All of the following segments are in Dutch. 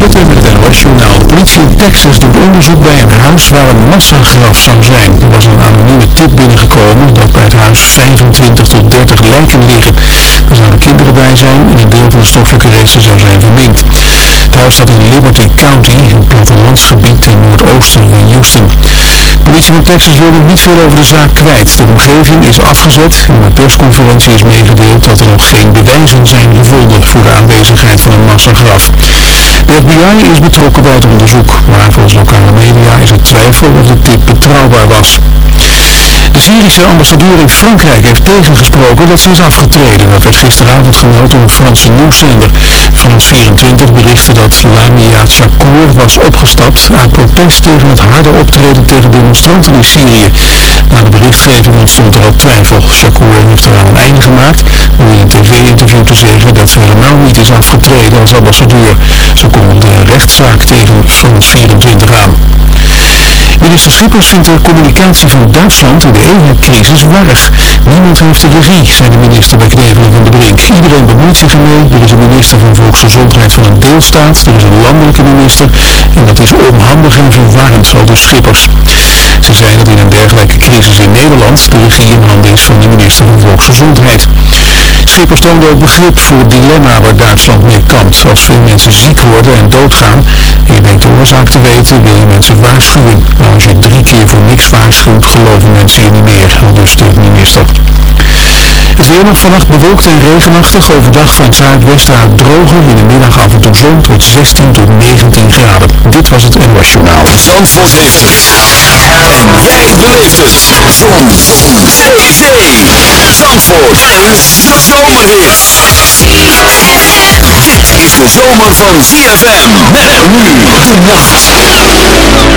Putten met het NOS Journaal. De politie in Texas doet onderzoek bij een huis waar een massagraf zou zijn. Er was een anonieme tip binnengekomen dat bij het huis 25 tot 30 lijken liggen. Er zouden kinderen bij zijn en een deel van de stoffelijke resten zou zijn verminkt. Het huis staat in Liberty County, een plattelandsgebied ten noordoosten van Houston. De politie van Texas wil nog niet veel over de zaak kwijt. De omgeving is afgezet en een persconferentie is meegedeeld dat er nog geen bewijzen zijn gevonden voor de aanwezigheid van een massagraf. De FBI is betrokken bij het onderzoek, maar volgens lokale media is er twijfel of de tip betrouwbaar was. De Syrische ambassadeur in Frankrijk heeft tegengesproken dat ze is afgetreden. Dat werd gisteravond gemeld door een Franse nieuwszender. France 24 berichtte dat Lamia Chakour was opgestapt uit protest tegen het harde optreden tegen demonstranten in Syrië. Na de berichtgeving ontstond er al twijfel. Chakour heeft eraan een einde gemaakt door in een tv-interview te zeggen dat ze helemaal niet is afgetreden als ambassadeur. Ze komt de rechtszaak tegen France 24 aan. Minister Schippers vindt de communicatie van Duitsland in de EU-crisis warrig. Niemand heeft de regie, zei de minister bij Knevelen van de Brink. Iedereen bemoeit zich ermee. Er is een minister van Volksgezondheid van een deelstaat, er is een landelijke minister en dat is onhandig en verwarrend, zo de Schippers. Ze zei dat in een dergelijke crisis in Nederland de regie in handen is van de minister van Volksgezondheid. Schippers toonde ook begrip voor het dilemma waar Duitsland mee kampt. Als veel mensen ziek worden en doodgaan en je denkt de oorzaak te weten, wil je mensen waarschuwen. Als je drie keer voor niks waarschuwt, geloven mensen je niet meer, dus de minister. Het weer nog vannacht bewolkt en regenachtig. Overdag van zuidwesten uit droger. In de middag af en toe zon tot 16 tot 19 graden. Dit was het NOS Journaal. Zandvoort heeft het. En jij beleeft het. Zon. Zee. Zee. Zandvoort. Een zomerhit. Zomer van ZFM. Met nu de nacht.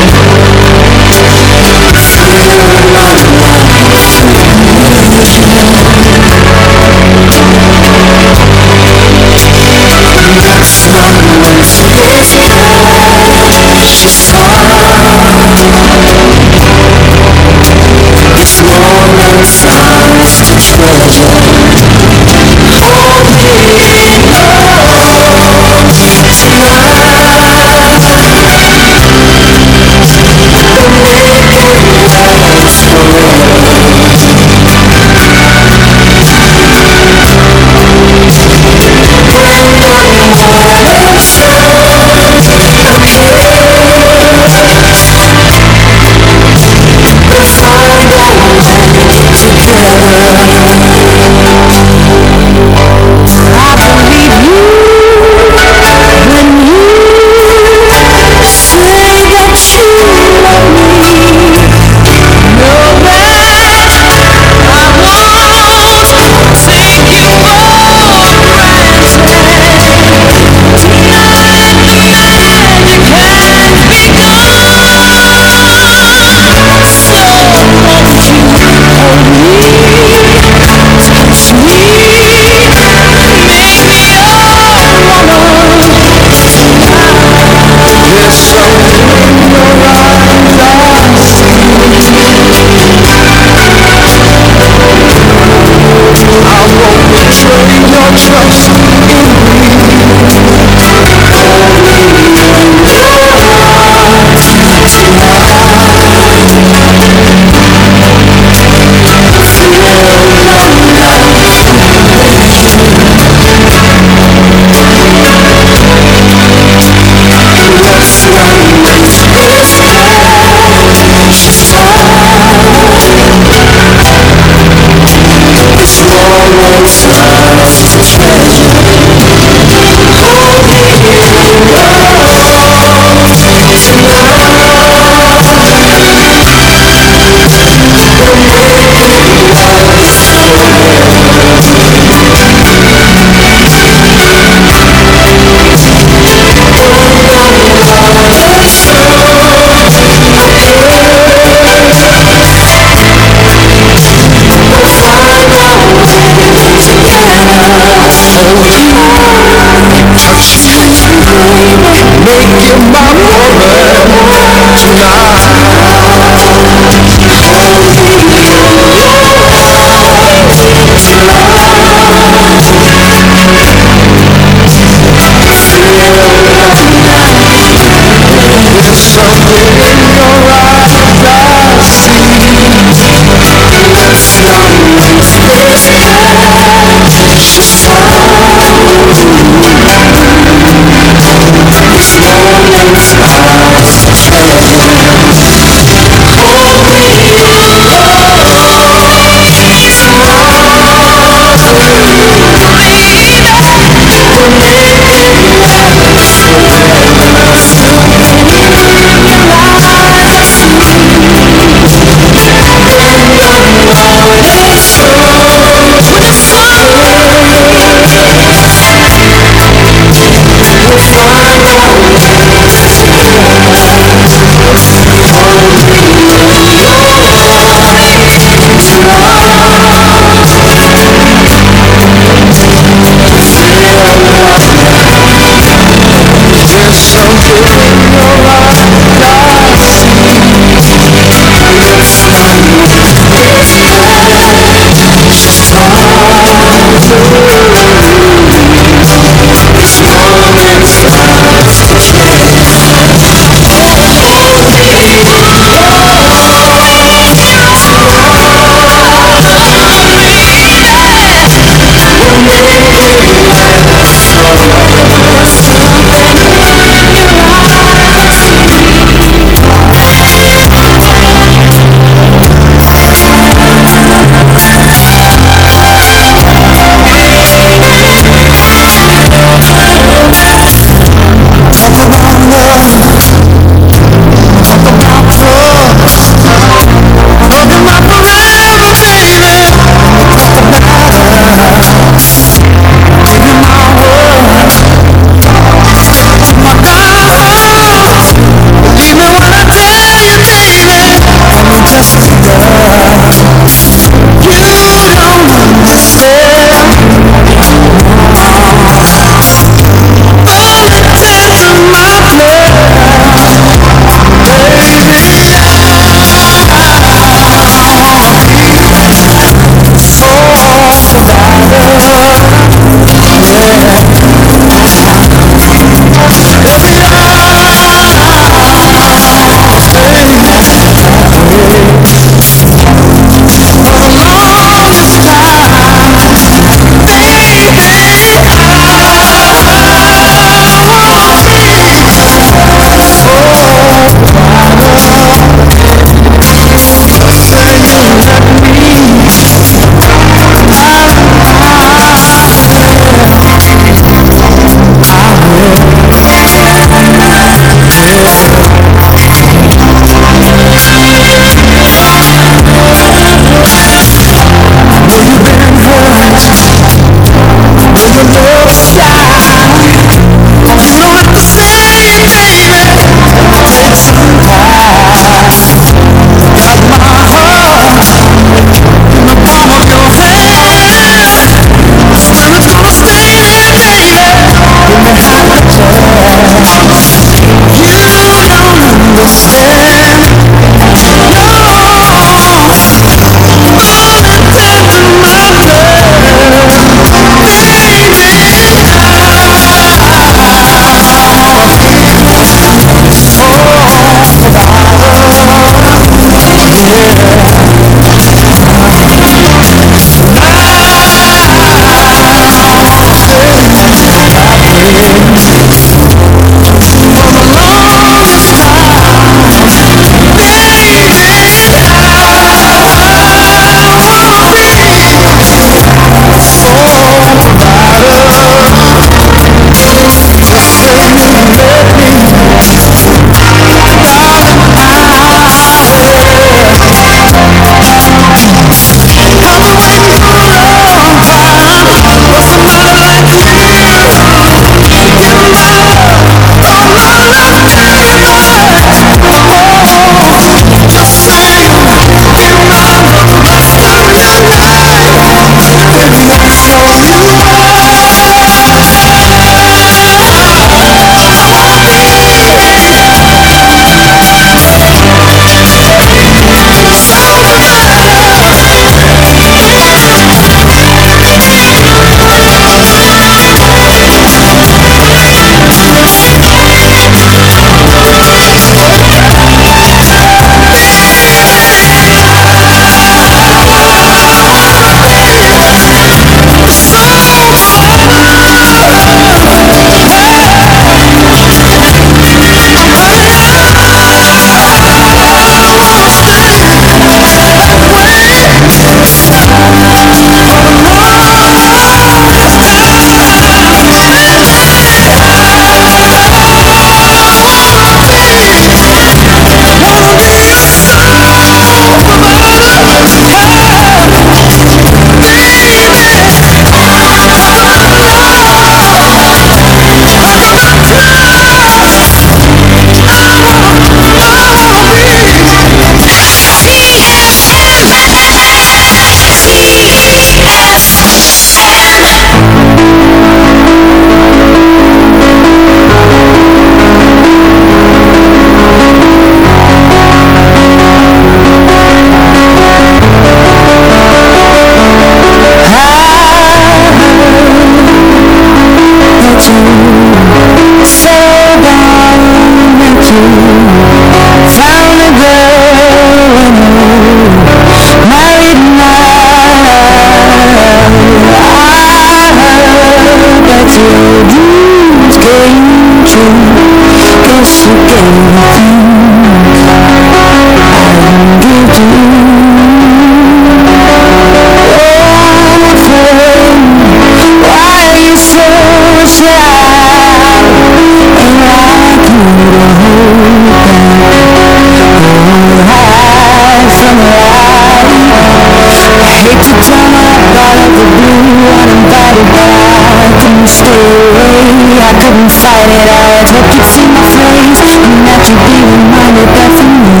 I couldn't stay away, I couldn't fight it I had hoped you'd see my face And that you'd be reminded that for me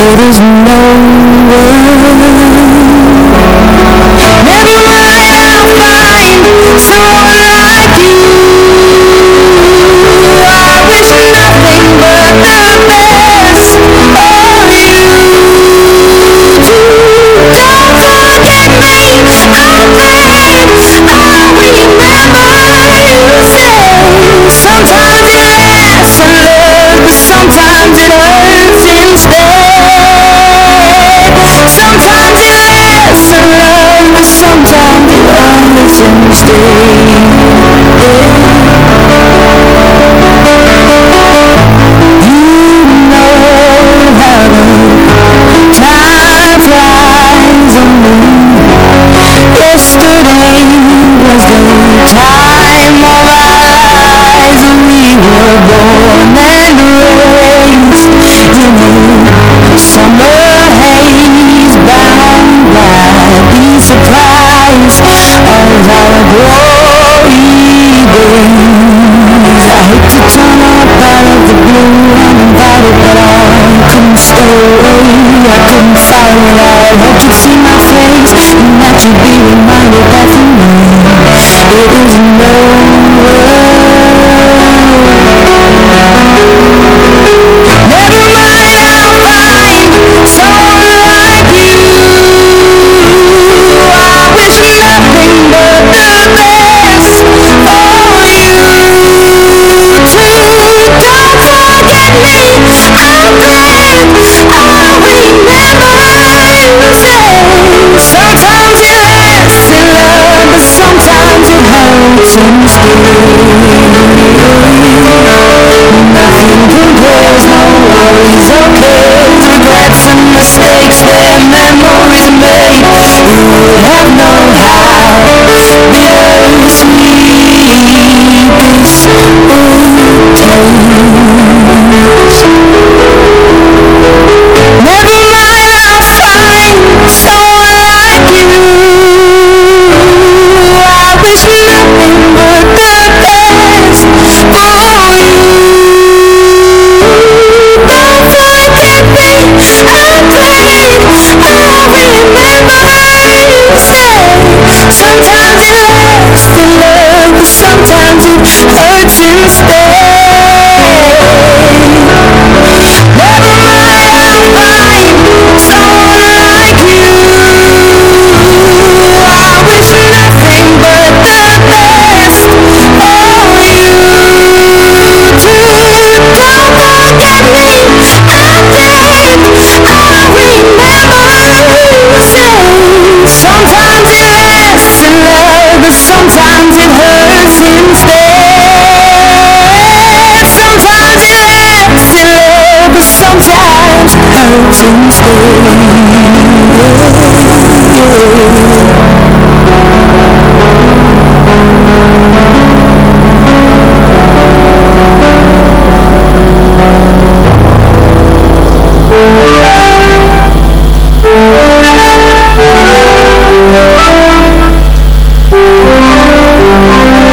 It is no way Never mind, I'll find someone Sometimes the only thing you stay.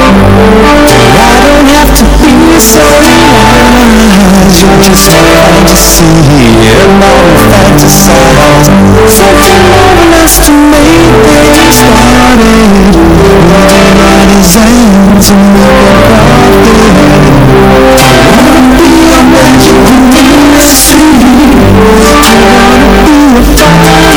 But I don't have to be so wise You're just a fantasy Am my fantasize So tomorrow nights to make things started Meeting my designed to make a profit I wanna be a man who needs to sleep I wanna be a fighter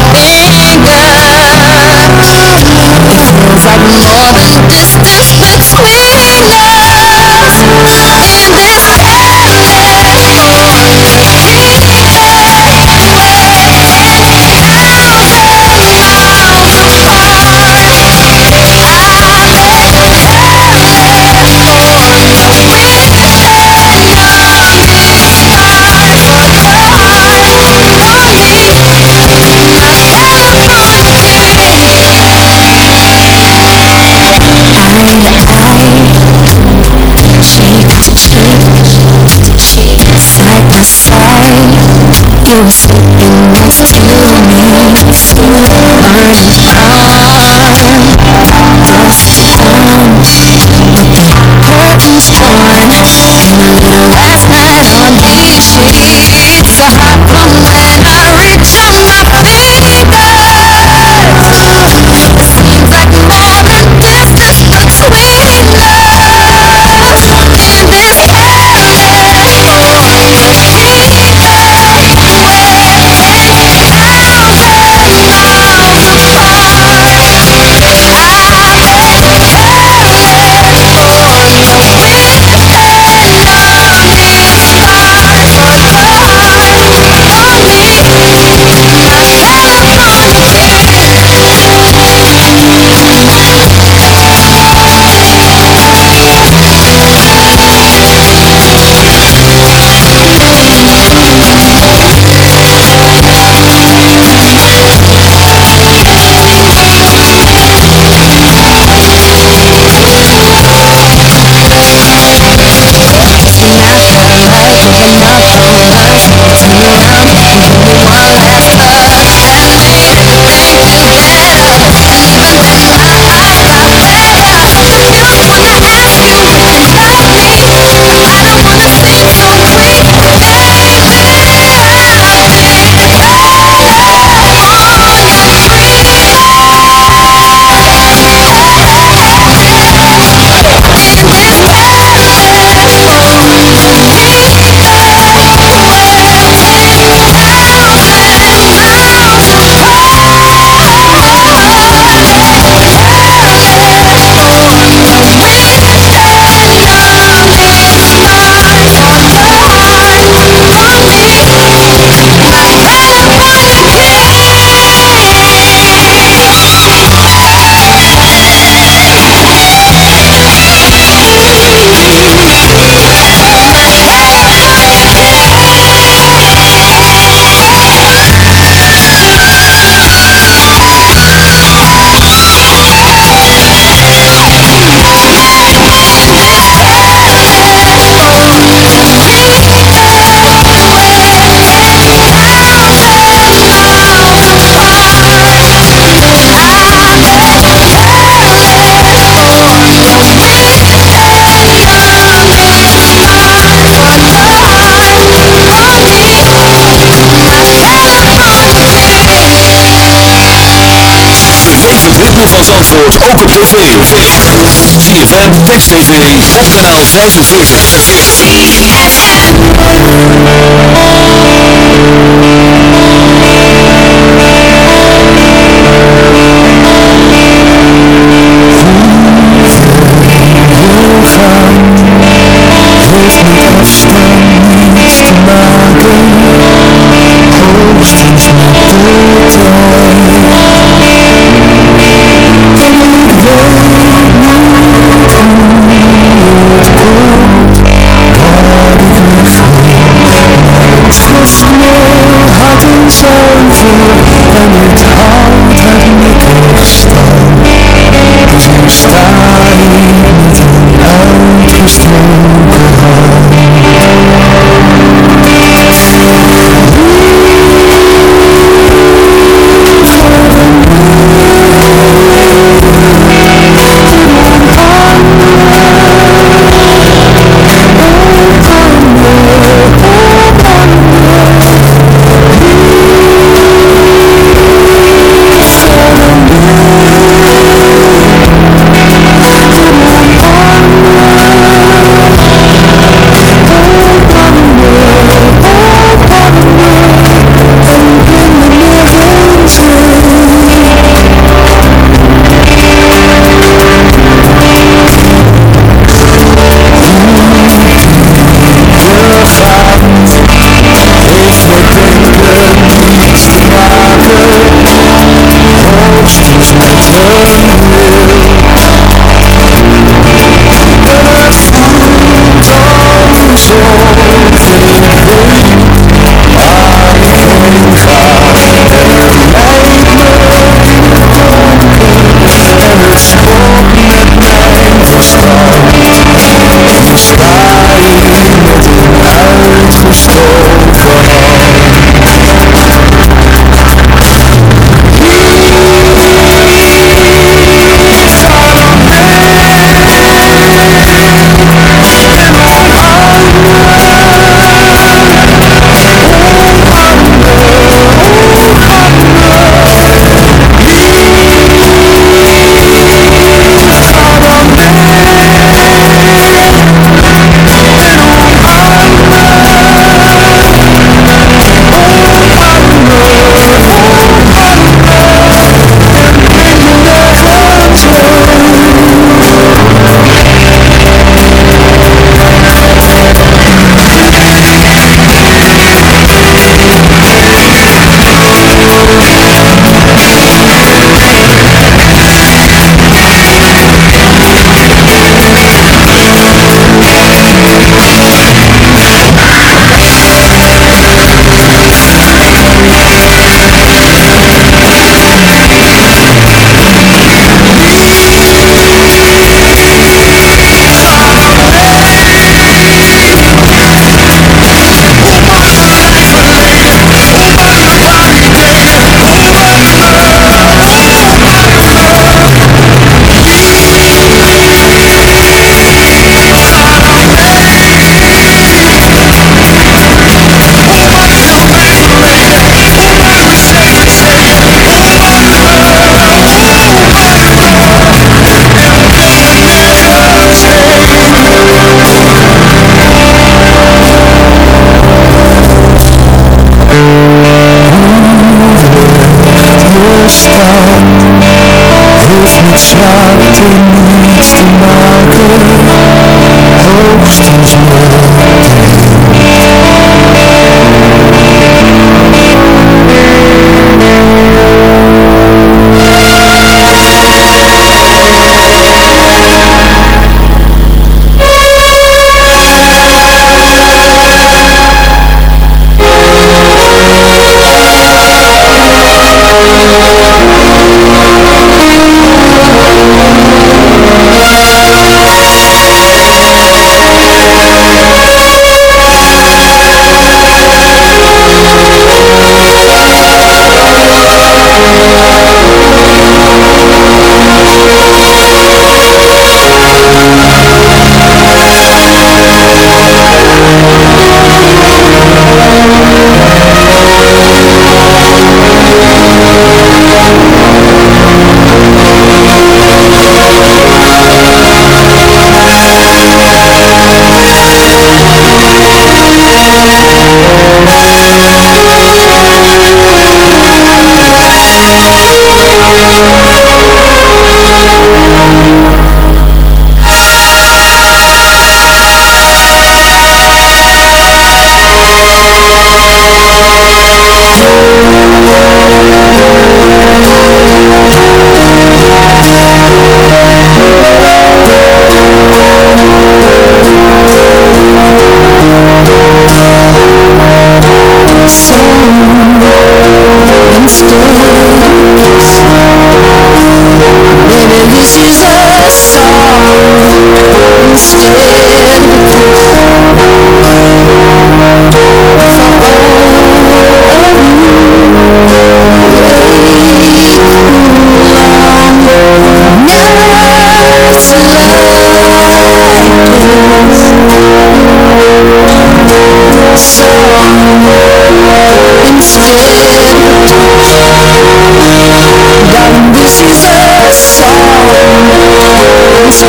radio van Zandvoort, ook op tv. ZFM, Text TV, op kanaal 45. Heeft met afstand niets te maken Hoogstens met de tijd Ooh. just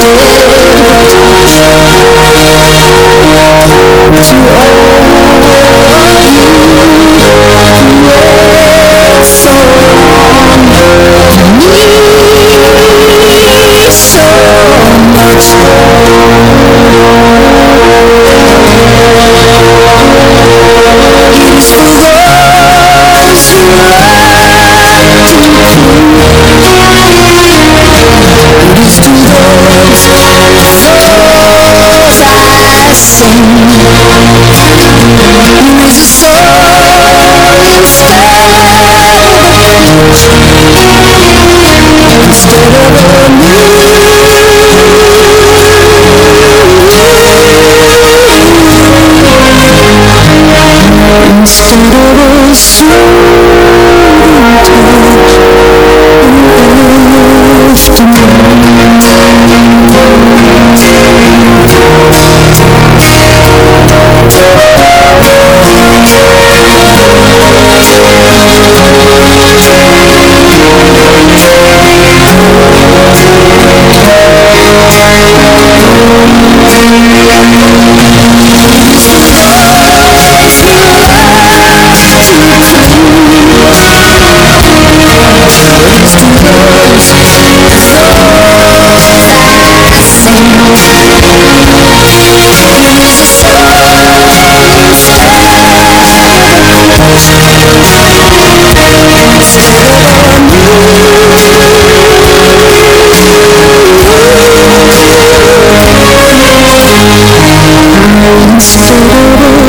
a little bit Consider a sweet touch An afternoon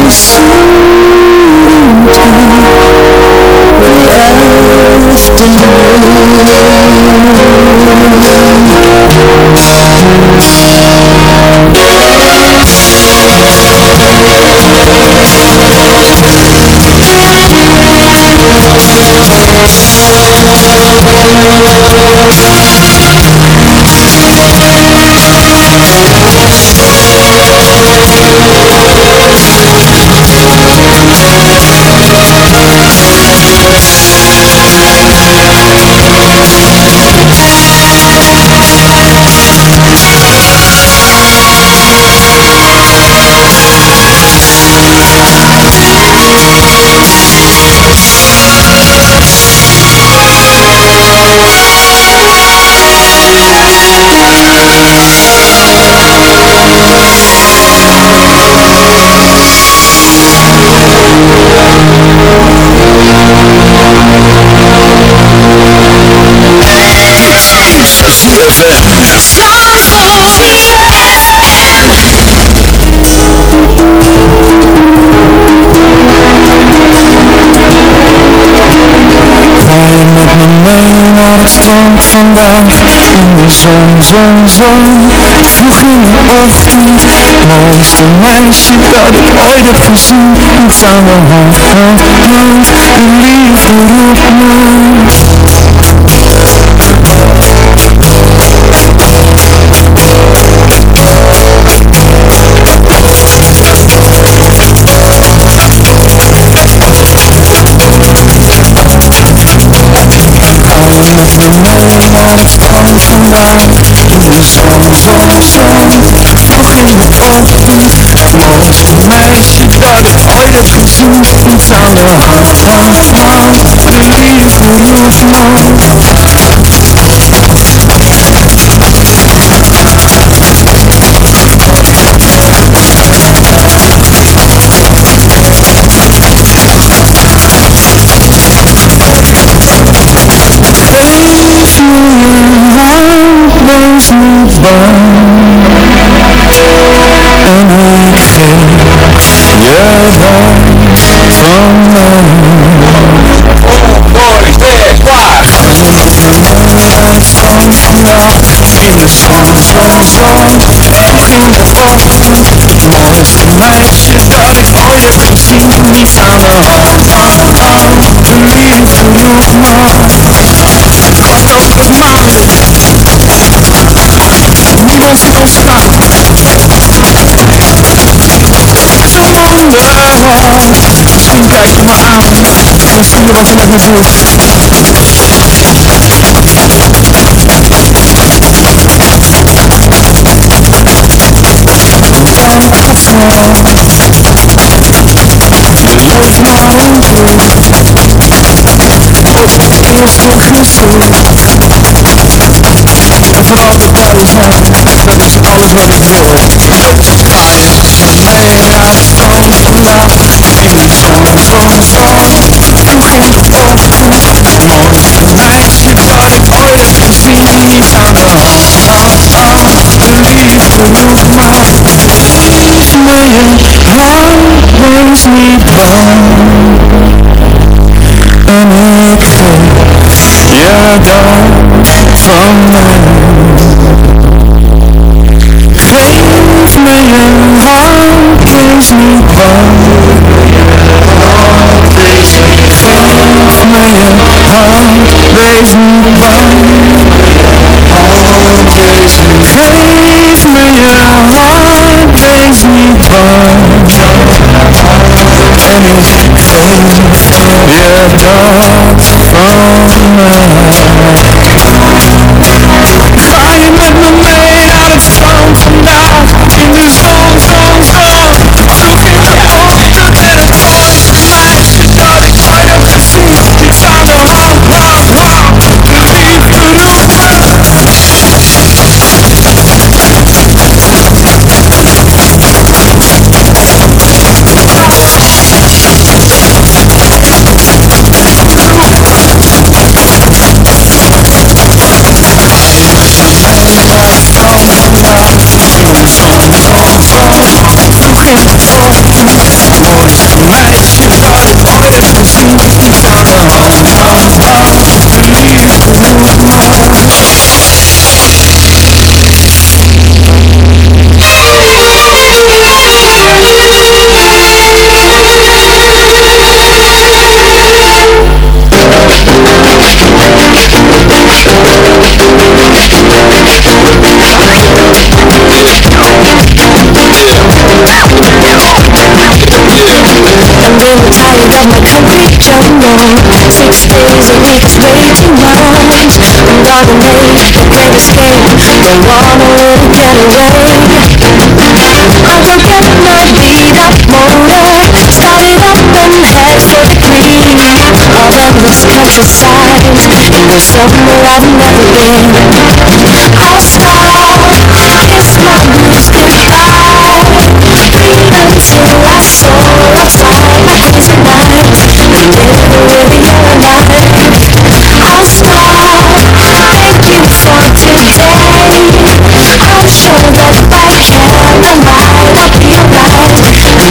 afternoon in de zon, zon, zon. Vroeg in de ochtend, mooiste meisje dat ik ooit heb gezien. Iets aan de hand, hand, hand, de liefde roept Igreja de Jesus. Yeah, ik van mij. Six days a week is way too much. I'm driving late, can't escape Don't wanna really get away. I hope that it might be that motor. Start it up and head for the green Around this countryside You know somewhere I've never been. I'll stop, kiss my blues goodbye Dream until I soar up high Like hazy nights They never really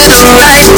Correct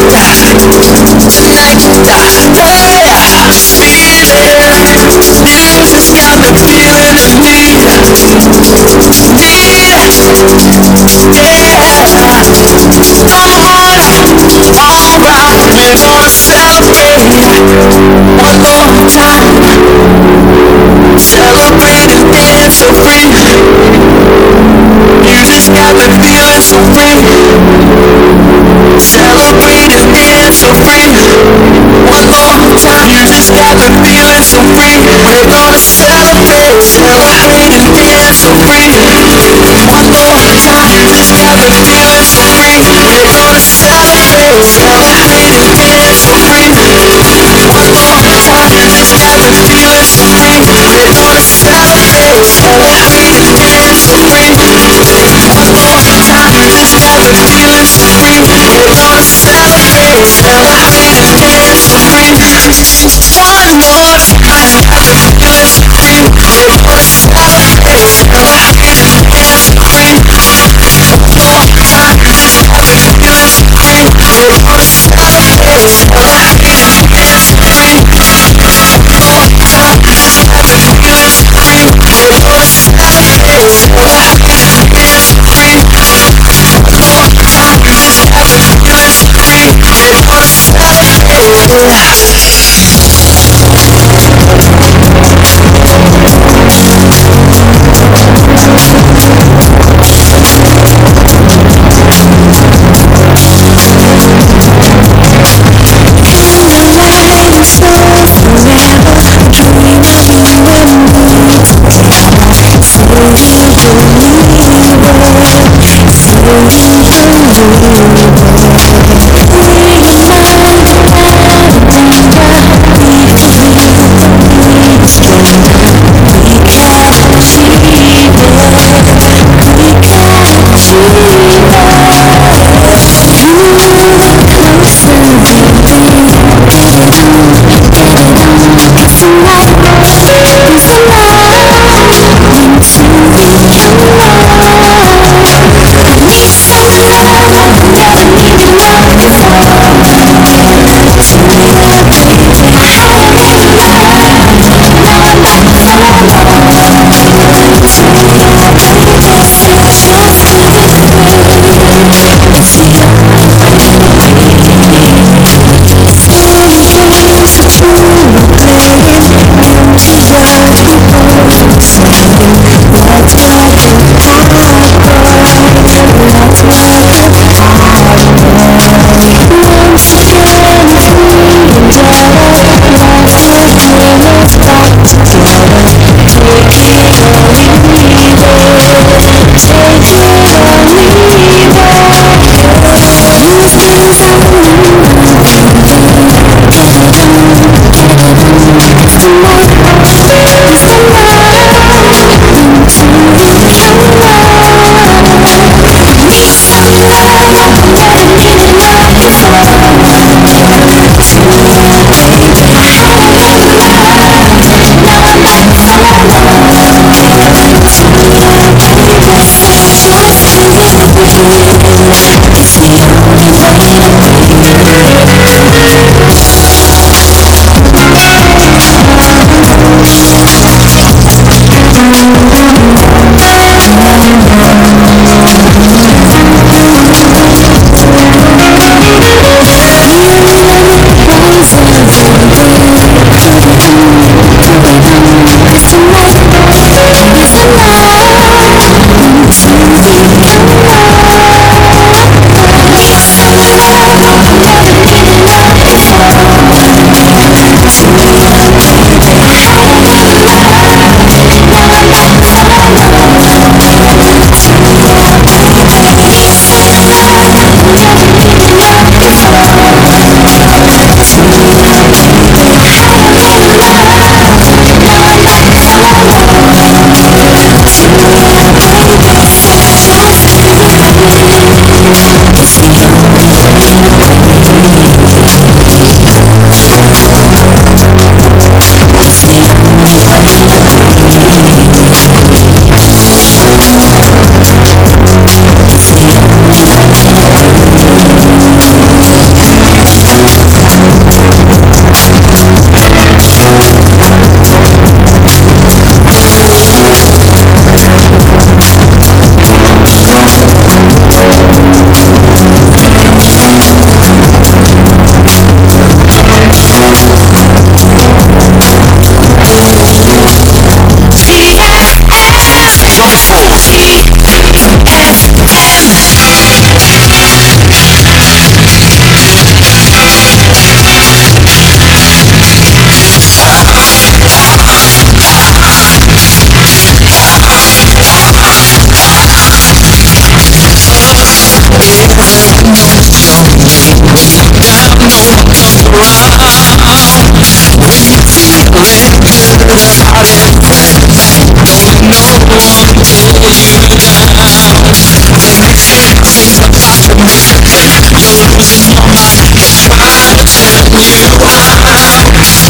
But for it.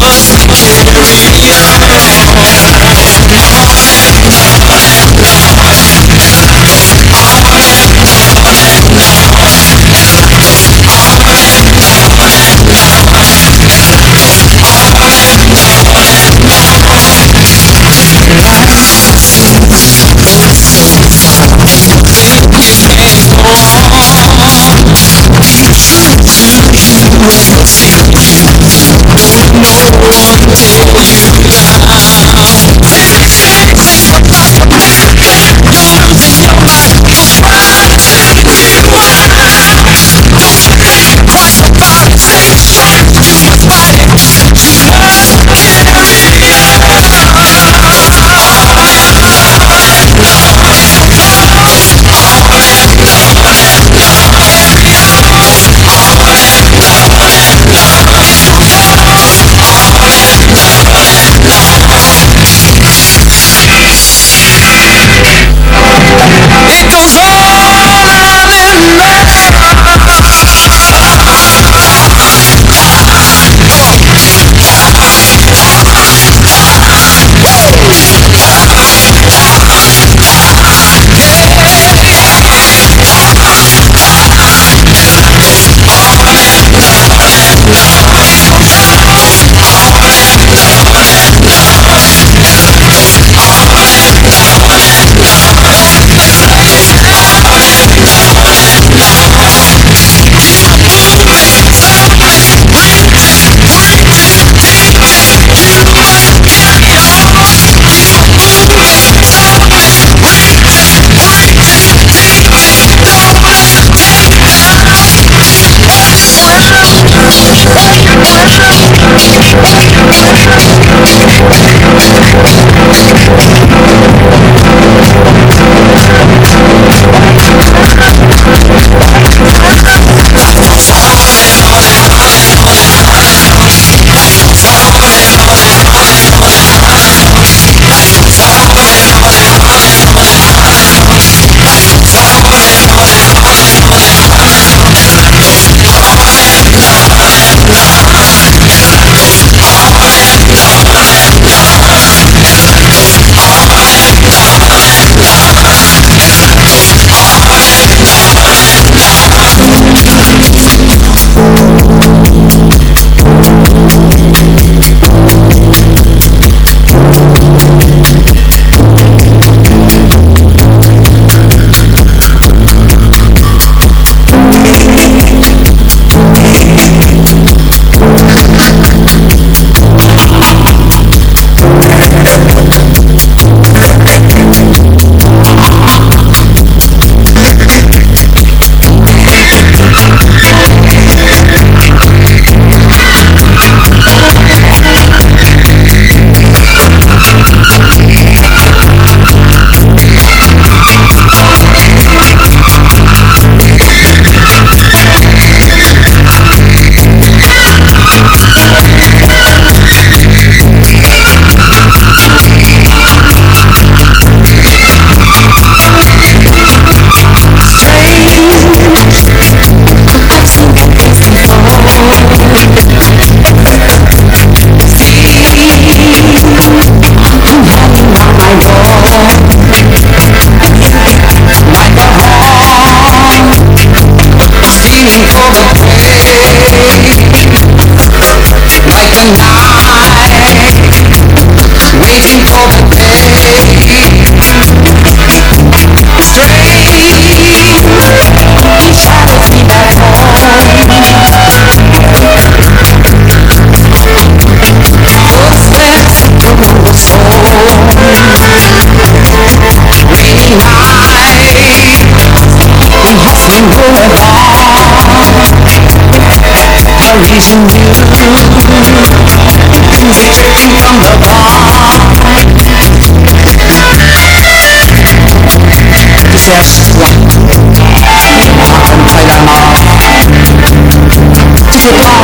life is free. Praising you Searching from the heart This is one Maak een helemaal To the